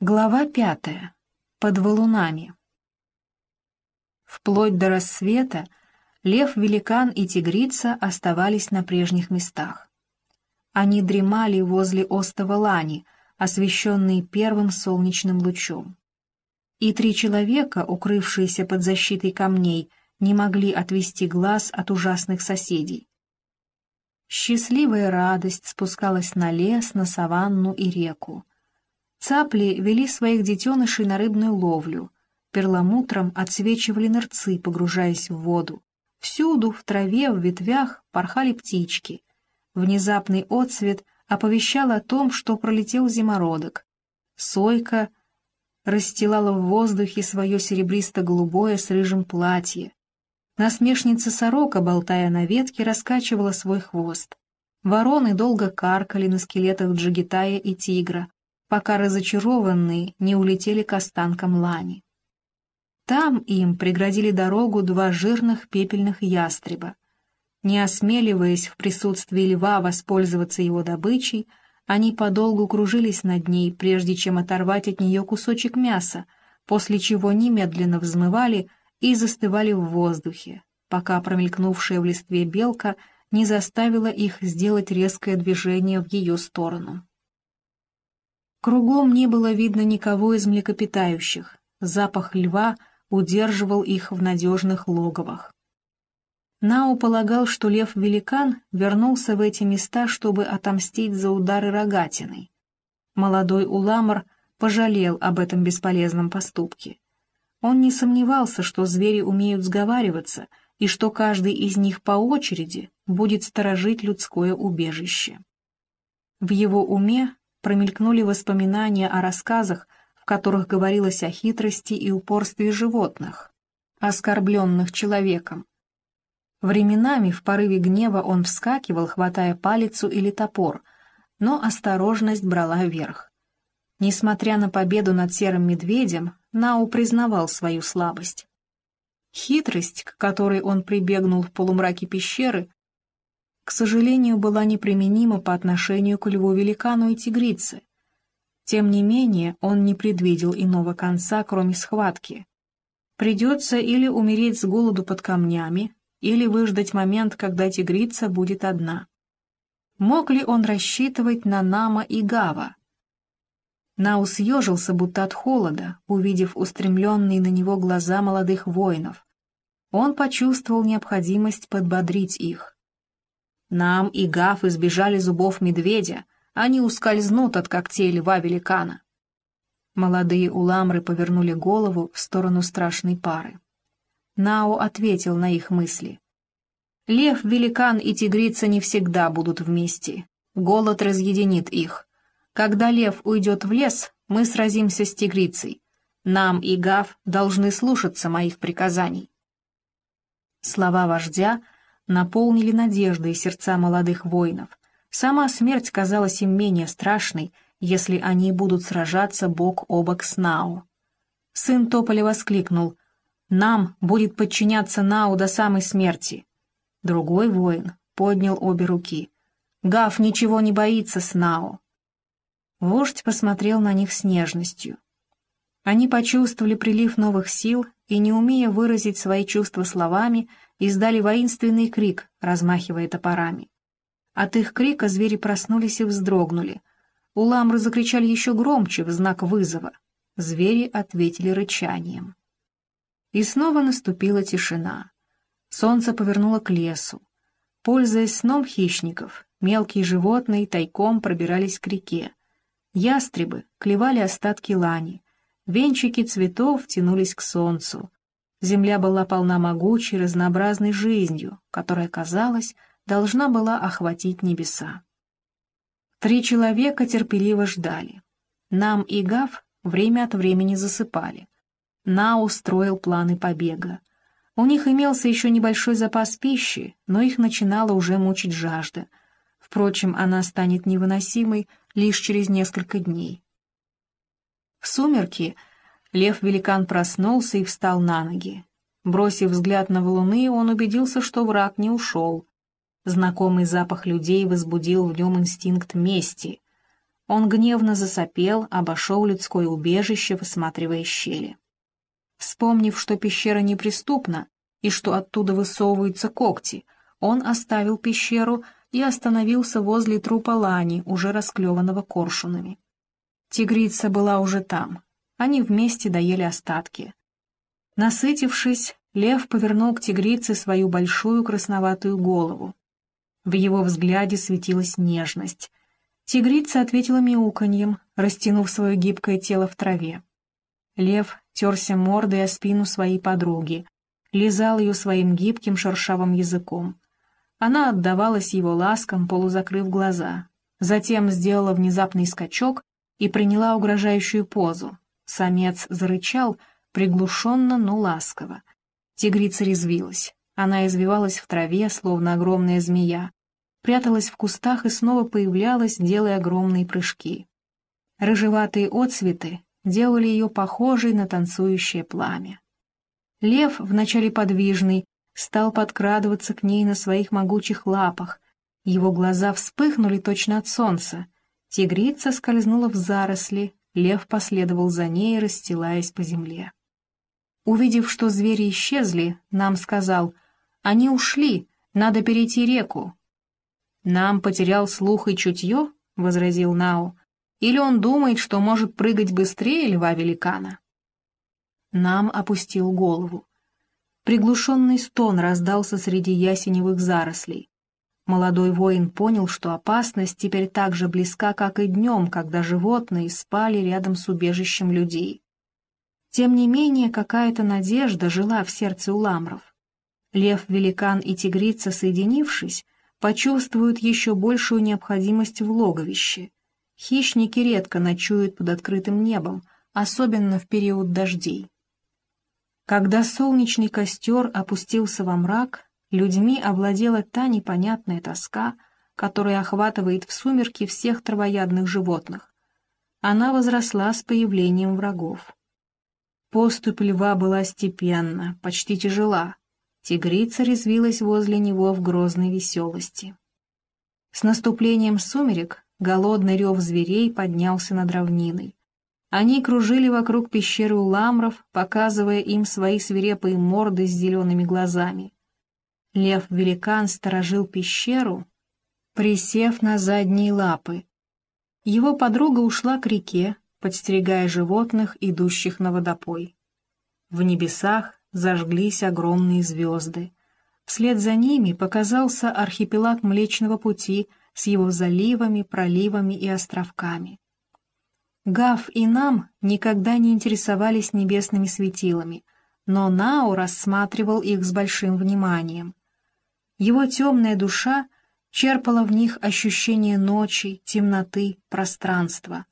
Глава пятая. Под валунами. Вплоть до рассвета лев, великан и тигрица оставались на прежних местах. Они дремали возле остова Лани, освещенные первым солнечным лучом. И три человека, укрывшиеся под защитой камней, не могли отвести глаз от ужасных соседей. Счастливая радость спускалась на лес, на саванну и реку. Цапли вели своих детенышей на рыбную ловлю. Перламутром отсвечивали нырцы, погружаясь в воду. Всюду, в траве, в ветвях, порхали птички. Внезапный отсвет оповещал о том, что пролетел зимородок. Сойка расстилала в воздухе свое серебристо-голубое с рыжим платье. Насмешница сорока, болтая на ветке, раскачивала свой хвост. Вороны долго каркали на скелетах Джигитая и тигра, пока разочарованные не улетели к останкам лани. Там им преградили дорогу два жирных пепельных ястреба. Не осмеливаясь в присутствии льва воспользоваться его добычей, они подолгу кружились над ней, прежде чем оторвать от нее кусочек мяса, после чего немедленно взмывали и застывали в воздухе, пока промелькнувшая в листве белка не заставила их сделать резкое движение в ее сторону. Кругом не было видно никого из млекопитающих. Запах льва удерживал их в надежных логовах. Нау полагал, что лев-великан вернулся в эти места, чтобы отомстить за удары рогатиной. Молодой Уламар пожалел об этом бесполезном поступке. Он не сомневался, что звери умеют сговариваться и что каждый из них по очереди будет сторожить людское убежище. В его уме промелькнули воспоминания о рассказах, в которых говорилось о хитрости и упорстве животных, оскорбленных человеком. Временами в порыве гнева он вскакивал, хватая палицу или топор, но осторожность брала верх. Несмотря на победу над серым медведем, Нау признавал свою слабость. Хитрость, к которой он прибегнул в полумраке пещеры, к сожалению, была неприменима по отношению к льву-великану и тигрице. Тем не менее, он не предвидел иного конца, кроме схватки. Придется или умереть с голоду под камнями, или выждать момент, когда тигрица будет одна. Мог ли он рассчитывать на Нама и Гава? Наус съежился, будто от холода, увидев устремленные на него глаза молодых воинов. Он почувствовал необходимость подбодрить их. Нам и Гаф избежали зубов медведя, они ускользнут от когтей льва-великана. Молодые уламры повернули голову в сторону страшной пары. Нао ответил на их мысли. Лев, великан и тигрица не всегда будут вместе. Голод разъединит их. Когда лев уйдет в лес, мы сразимся с тигрицей. Нам и Гав должны слушаться моих приказаний. Слова вождя — наполнили надеждой сердца молодых воинов. Сама смерть казалась им менее страшной, если они будут сражаться бок о бок с Нау. Сын Тополя воскликнул «Нам будет подчиняться Нау до самой смерти». Другой воин поднял обе руки. «Гав ничего не боится с Нау». Вождь посмотрел на них с нежностью. Они почувствовали прилив новых сил и, не умея выразить свои чувства словами, издали воинственный крик, размахивая топорами. От их крика звери проснулись и вздрогнули. Уламры закричали еще громче в знак вызова. Звери ответили рычанием. И снова наступила тишина. Солнце повернуло к лесу. Пользуясь сном хищников, мелкие животные тайком пробирались к реке. Ястребы клевали остатки лани, венчики цветов тянулись к солнцу, Земля была полна могучей, разнообразной жизнью, которая, казалось, должна была охватить небеса. Три человека терпеливо ждали. Нам и Гав время от времени засыпали. На устроил планы побега. У них имелся еще небольшой запас пищи, но их начинала уже мучить жажда. Впрочем, она станет невыносимой лишь через несколько дней. В сумерки Лев-великан проснулся и встал на ноги. Бросив взгляд на валуны, он убедился, что враг не ушел. Знакомый запах людей возбудил в нем инстинкт мести. Он гневно засопел, обошел людское убежище, высматривая щели. Вспомнив, что пещера неприступна и что оттуда высовываются когти, он оставил пещеру и остановился возле трупа Лани, уже расклеванного коршунами. Тигрица была уже там. Они вместе доели остатки. Насытившись, лев повернул к тигрице свою большую красноватую голову. В его взгляде светилась нежность. Тигрица ответила мяуканьем, растянув свое гибкое тело в траве. Лев терся мордой о спину своей подруги, лизал ее своим гибким шершавым языком. Она отдавалась его ласкам, полузакрыв глаза. Затем сделала внезапный скачок и приняла угрожающую позу. Самец зарычал, приглушенно, но ласково. Тигрица резвилась. Она извивалась в траве, словно огромная змея, пряталась в кустах и снова появлялась, делая огромные прыжки. Рыжеватые отцветы делали ее похожей на танцующее пламя. Лев, вначале подвижный, стал подкрадываться к ней на своих могучих лапах. Его глаза вспыхнули точно от солнца. Тигрица скользнула в заросли, лев последовал за ней, расстилаясь по земле. Увидев, что звери исчезли, нам сказал, «Они ушли, надо перейти реку». «Нам потерял слух и чутье?» — возразил Нао. «Или он думает, что может прыгать быстрее льва-великана?» Нам опустил голову. Приглушенный стон раздался среди ясеневых зарослей. Молодой воин понял, что опасность теперь так же близка, как и днем, когда животные спали рядом с убежищем людей. Тем не менее, какая-то надежда жила в сердце уламров. Лев-великан и тигрица, соединившись, почувствуют еще большую необходимость в логовище. Хищники редко ночуют под открытым небом, особенно в период дождей. Когда солнечный костер опустился во мрак, людьми овладела та непонятная тоска, которая охватывает в сумерки всех травоядных животных. Она возросла с появлением врагов. Поступь льва была степенна, почти тяжела. Тигрица резвилась возле него в грозной веселости. С наступлением сумерек голодный рев зверей поднялся над равниной. Они кружили вокруг пещеры у ламров, показывая им свои свирепые морды с зелеными глазами. Лев-великан сторожил пещеру, присев на задние лапы. Его подруга ушла к реке, подстерегая животных, идущих на водопой. В небесах зажглись огромные звезды. Вслед за ними показался архипелаг Млечного Пути с его заливами, проливами и островками. Гав и Нам никогда не интересовались небесными светилами, но Нао рассматривал их с большим вниманием. Его темная душа черпала в них ощущение ночи, темноты, пространства.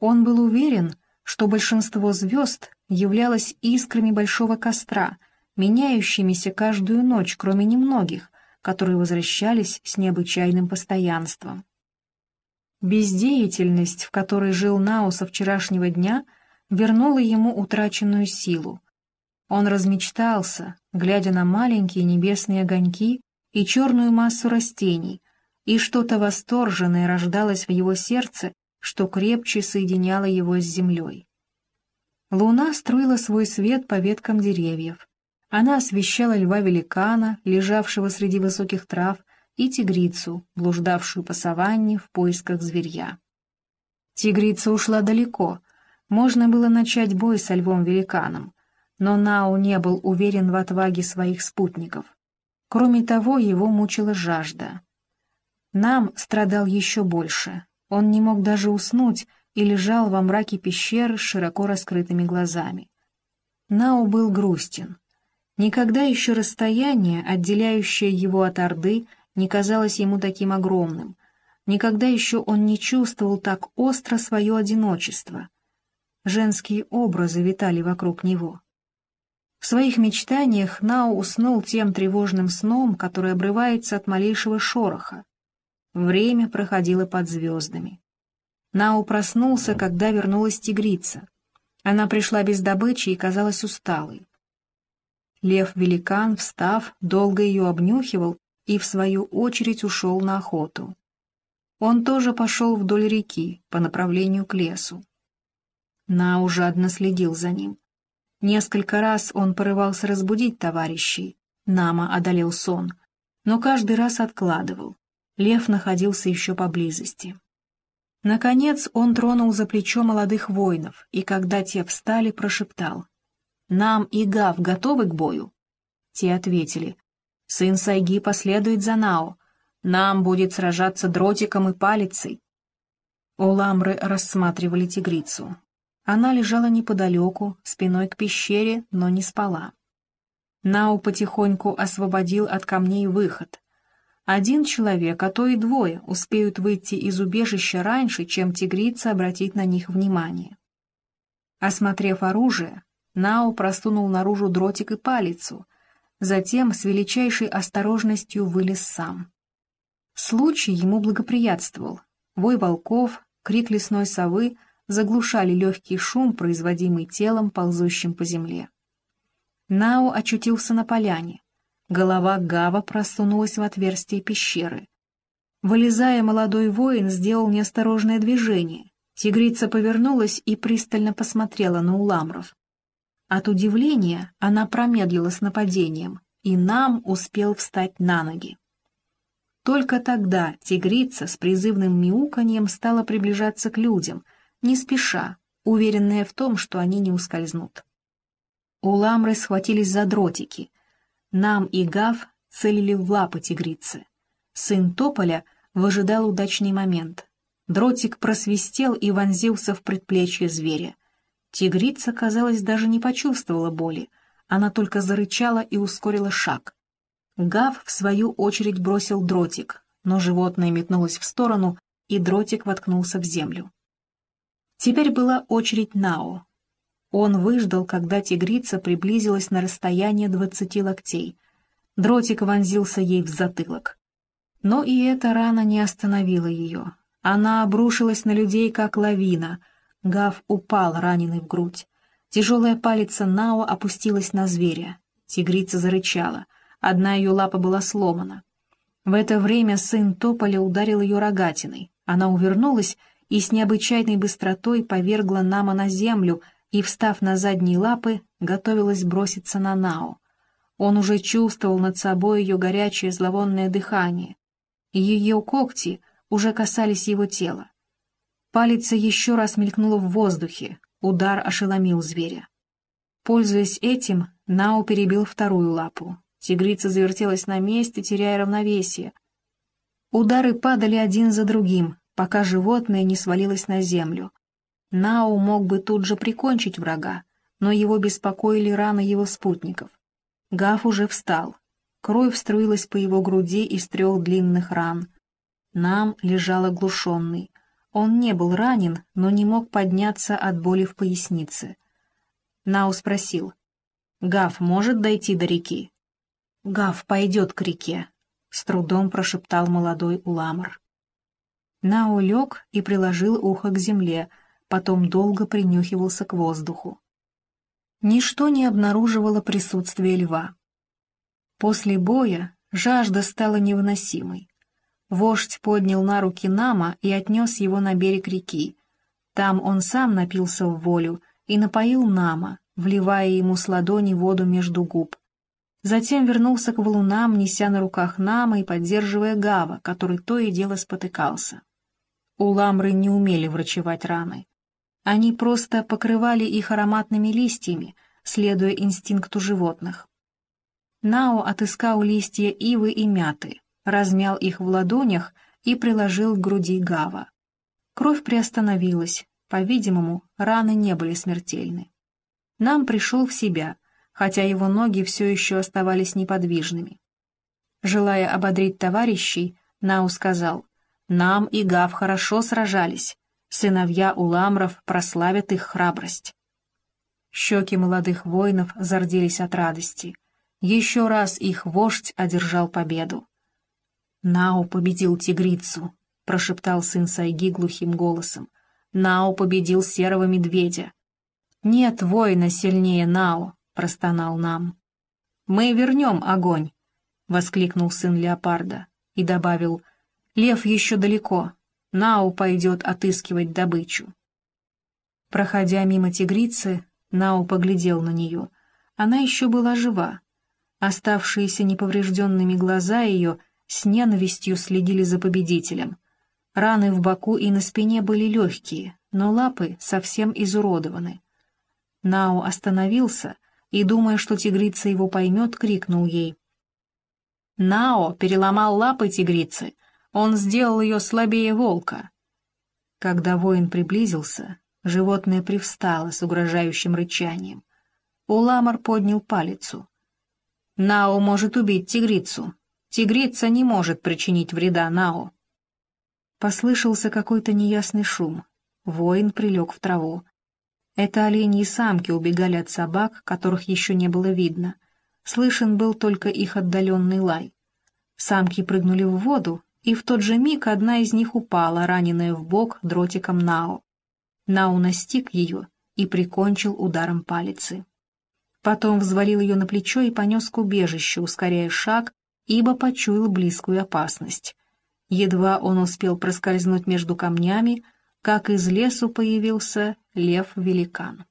Он был уверен, что большинство звезд являлось искрами большого костра, меняющимися каждую ночь, кроме немногих, которые возвращались с необычайным постоянством. Бездеятельность, в которой жил Нао со вчерашнего дня, вернула ему утраченную силу. Он размечтался, глядя на маленькие небесные огоньки и черную массу растений, и что-то восторженное рождалось в его сердце, что крепче соединяло его с землей. Луна струила свой свет по веткам деревьев. Она освещала льва-великана, лежавшего среди высоких трав, и тигрицу, блуждавшую по саванне в поисках зверья. Тигрица ушла далеко, можно было начать бой со львом-великаном, но Нау не был уверен в отваге своих спутников. Кроме того, его мучила жажда. Нам страдал еще больше, он не мог даже уснуть и лежал во мраке пещеры с широко раскрытыми глазами. Нау был грустен. Никогда еще расстояние, отделяющее его от Орды, не казалось ему таким огромным. Никогда еще он не чувствовал так остро свое одиночество. Женские образы витали вокруг него. В своих мечтаниях Нао уснул тем тревожным сном, который обрывается от малейшего шороха. Время проходило под звездами. Нао проснулся, когда вернулась тигрица. Она пришла без добычи и казалась усталой. Лев-великан, встав, долго ее обнюхивал и, в свою очередь, ушел на охоту. Он тоже пошел вдоль реки, по направлению к лесу. Нау жадно следил за ним. Несколько раз он порывался разбудить товарищей. Нама одолел сон, но каждый раз откладывал. Лев находился еще поблизости. Наконец он тронул за плечо молодых воинов, и когда те встали, прошептал. «Нам и Гав готовы к бою?» Те ответили. «Сын Сайги последует за Нао. Нам будет сражаться дротиком и палицей». Уламры рассматривали тигрицу. Она лежала неподалеку, спиной к пещере, но не спала. Нау потихоньку освободил от камней выход. Один человек, а то и двое, успеют выйти из убежища раньше, чем тигрица обратит на них внимание. Осмотрев оружие, Нау просунул наружу дротик и палицу, затем с величайшей осторожностью вылез сам. Случай ему благоприятствовал. Вой волков, крик лесной совы — заглушали легкий шум, производимый телом, ползущим по земле. Нао очутился на поляне. Голова Гава просунулась в отверстие пещеры. Вылезая, молодой воин сделал неосторожное движение. Тигрица повернулась и пристально посмотрела на уламров. От удивления она промедлила с нападением, и нам успел встать на ноги. Только тогда тигрица с призывным мяуканьем стала приближаться к людям, не спеша, уверенные в том, что они не ускользнут. Уламры схватились за дротики. Нам и Гав целили в лапы тигрицы. Сын Тополя выжидал удачный момент. Дротик просвистел и вонзился в предплечье зверя. Тигрица, казалось, даже не почувствовала боли. Она только зарычала и ускорила шаг. Гав, в свою очередь, бросил дротик, но животное метнулось в сторону, и дротик воткнулся в землю. Теперь была очередь Нао. Он выждал, когда тигрица приблизилась на расстояние двадцати локтей. Дротик вонзился ей в затылок. Но и эта рана не остановила ее. Она обрушилась на людей, как лавина. Гав упал, раненый в грудь. Тяжелая палица Нао опустилась на зверя. Тигрица зарычала. Одна ее лапа была сломана. В это время сын Тополя ударил ее рогатиной. Она увернулась и с необычайной быстротой повергла Нама на землю и, встав на задние лапы, готовилась броситься на Нао. Он уже чувствовал над собой ее горячее зловонное дыхание. Ее когти уже касались его тела. Палец еще раз мелькнула в воздухе, удар ошеломил зверя. Пользуясь этим, Нао перебил вторую лапу. Тигрица завертелась на месте, теряя равновесие. Удары падали один за другим, пока животное не свалилось на землю. Нау мог бы тут же прикончить врага, но его беспокоили раны его спутников. Гаф уже встал. Кровь струилась по его груди из трех длинных ран. Нам лежал оглушенный. Он не был ранен, но не мог подняться от боли в пояснице. Нау спросил. «Гав может дойти до реки?» «Гав пойдет к реке», — с трудом прошептал молодой Уламр. Нао лег и приложил ухо к земле, потом долго принюхивался к воздуху. Ничто не обнаруживало присутствие льва. После боя жажда стала невыносимой. Вождь поднял на руки Нама и отнес его на берег реки. Там он сам напился в волю и напоил Нама, вливая ему с ладони воду между губ. Затем вернулся к валунам, неся на руках Нама и поддерживая Гава, который то и дело спотыкался. Уламры не умели врачевать раны. Они просто покрывали их ароматными листьями, следуя инстинкту животных. Нао отыскал листья ивы и мяты, размял их в ладонях и приложил к груди Гава. Кровь приостановилась, по-видимому, раны не были смертельны. Нам пришел в себя, хотя его ноги все еще оставались неподвижными. Желая ободрить товарищей, Нау сказал, нам и Гав хорошо сражались. Сыновья Уламров прославят их храбрость. Щеки молодых воинов зарделись от радости. Еще раз их вождь одержал победу. «Нао победил тигрицу», — прошептал сын Сайги глухим голосом. «Нао победил серого медведя». «Нет воина сильнее Нао», — простонал нам. «Мы вернем огонь», — воскликнул сын леопарда и добавил — Лев еще далеко, Нау пойдет отыскивать добычу. Проходя мимо тигрицы, Нау поглядел на нее. Она еще была жива. Оставшиеся неповрежденными глаза ее с ненавистью следили за победителем. Раны в боку и на спине были легкие, но лапы совсем изуродованы. Нау остановился и, думая, что тигрица его поймет, крикнул ей. «Нао переломал лапы тигрицы, он сделал ее слабее волка». Когда воин приблизился, животное привстало с угрожающим рычанием. Уламар поднял палицу. «Нао может убить тигрицу. Тигрица не может причинить вреда Нао». Послышался какой-то неясный шум. Воин прилег в траву. Это оленьи самки убегали от собак, которых еще не было видно. Слышен был только их отдаленный лай. Самки прыгнули в воду, и в тот же миг одна из них упала, раненая в бок дротиком Нао. Нао настиг ее и прикончил ударом палицы. Потом взвалил ее на плечо и понес к убежищу, ускоряя шаг, ибо почуял близкую опасность. Едва он успел проскользнуть между камнями, как из лесу появился лев-великан.